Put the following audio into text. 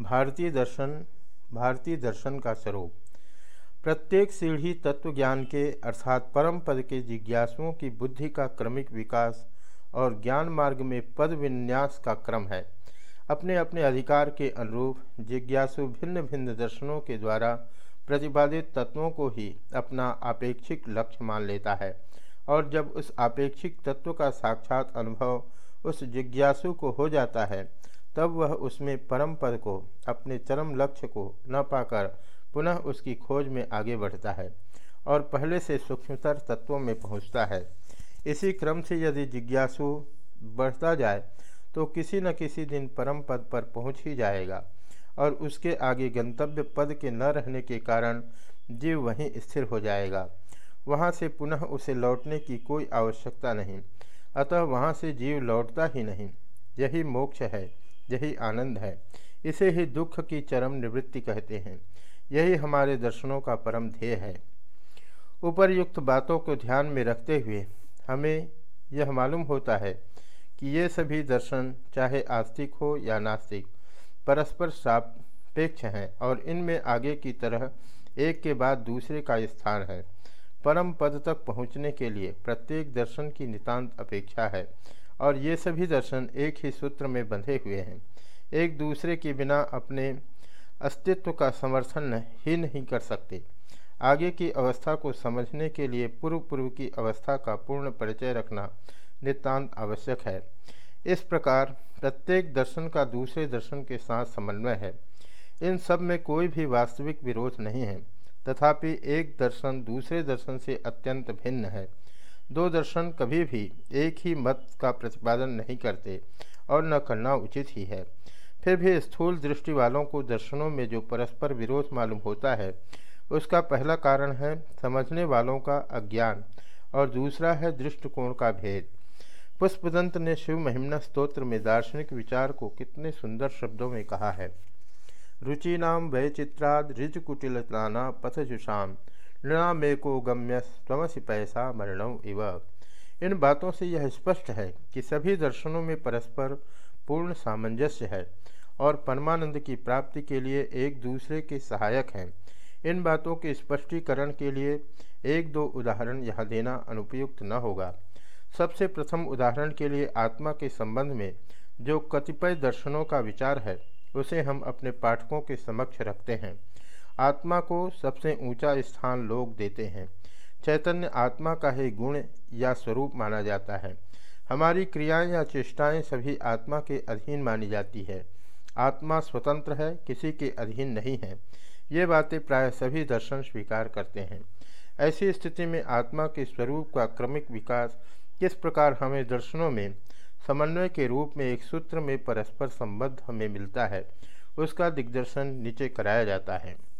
भारतीय दर्शन भारतीय दर्शन का स्वरूप। प्रत्येक सीढ़ी तत्व ज्ञान के, अर्थात परम पद के जिज्ञासुओं की बुद्धि का क्रमिक विकास और ज्ञान मार्ग में पद विन्यास का क्रम है। अपने अपने अधिकार के अनुरूप जिज्ञासु भिन्न भिन्न दर्शनों के द्वारा प्रतिपादित तत्वों को ही अपना अपेक्षिक लक्ष्य मान लेता है और जब उस अपेक्षिक तत्व का साक्षात अनुभव उस जिज्ञासु को हो जाता है तब वह उसमें परम पद को, अपने चरम लक्ष्य को न पाकर पुनः उसकी खोज में आगे बढ़ता है और पहले से सूक्ष्मतर तत्वों में पहुँचता है। इसी क्रम से यदि जिज्ञासु बढ़ता जाए तो किसी न किसी दिन परम पद पर पहुँच ही जाएगा और उसके आगे गंतव्य पद के न रहने के कारण जीव वहीं स्थिर हो जाएगा। वहाँ से पुनः उसे लौटने की कोई आवश्यकता नहीं, अतः वहाँ से जीव लौटता ही नहीं। यही मोक्ष है। यही आनंद है। इसे ही दुख की चरम निवृत्ति कहते हैं। यही हमारे दर्शनों का परम ध्येय है। उपरयुक्त बातों को ध्यान में रखते हुए हमें यह मालूम होता है कि ये सभी दर्शन चाहे आस्तिक हो या नास्तिक, परस्पर सापेक्ष हैं और इनमें आगे की तरह एक के बाद दूसरे का स्थान है। परम पद तक पहुँचने के लिए प्रत्येक दर्शन की नितांत अपेक्षा है। और ये सभी दर्शन एक ही सूत्र में बंधे हुए हैं। एक दूसरे के बिना अपने अस्तित्व का समर्थन ही नहीं कर सकते। आगे की अवस्था को समझने के लिए पूर्व पूर्व की अवस्था का पूर्ण परिचय रखना नितांत आवश्यक है। इस प्रकार प्रत्येक दर्शन का दूसरे दर्शन के साथ समन्वय है। इन सब में कोई भी वास्तविक विरोध नहीं है। तथापि एक दर्शन दूसरे दर्शन से अत्यंत भिन्न है। दो दर्शन कभी भी एक ही मत का प्रतिपादन नहीं करते और न करना उचित ही है। फिर भी स्थूल दृष्टि वालों को दर्शनों में जो परस्पर विरोध मालूम होता है, उसका पहला कारण है समझने वालों का अज्ञान और दूसरा है दृष्टिकोण का भेद। पुष्पदंत ने शिव महिमना स्तोत्र में दार्शनिक विचार को कितने सुंदर शब्दों में कहा है। रुचि रुचिनाम वैचित्राद ऋजकुटिलताना पथजुषाम। नृणामेको गम्य स्वमसी पैसा मरणव इव। इन बातों से यह स्पष्ट है कि सभी दर्शनों में परस्पर पूर्ण सामंजस्य है और परमानंद की प्राप्ति के लिए एक दूसरे के सहायक हैं। इन बातों के स्पष्टीकरण के लिए एक दो उदाहरण यहाँ देना अनुपयुक्त न होगा। सबसे प्रथम उदाहरण के लिए आत्मा के संबंध में जो कतिपय दर्शनों का विचार है, उसे हम अपने पाठकों के समक्ष रखते हैं। आत्मा को सबसे ऊँचा स्थान लोग देते हैं। चैतन्य आत्मा का ही गुण या स्वरूप माना जाता है। हमारी क्रियाएँ या चेष्टाएँ सभी आत्मा के अधीन मानी जाती है। आत्मा स्वतंत्र है, किसी के अधीन नहीं है। ये बातें प्राय सभी दर्शन स्वीकार करते हैं। ऐसी स्थिति में आत्मा के स्वरूप का क्रमिक विकास किस प्रकार हमें दर्शनों में, समन्वय के रूप में एक सूत्र में परस्पर संबद्ध हमें मिलता है, उसका दिग्दर्शन नीचे कराया जाता है।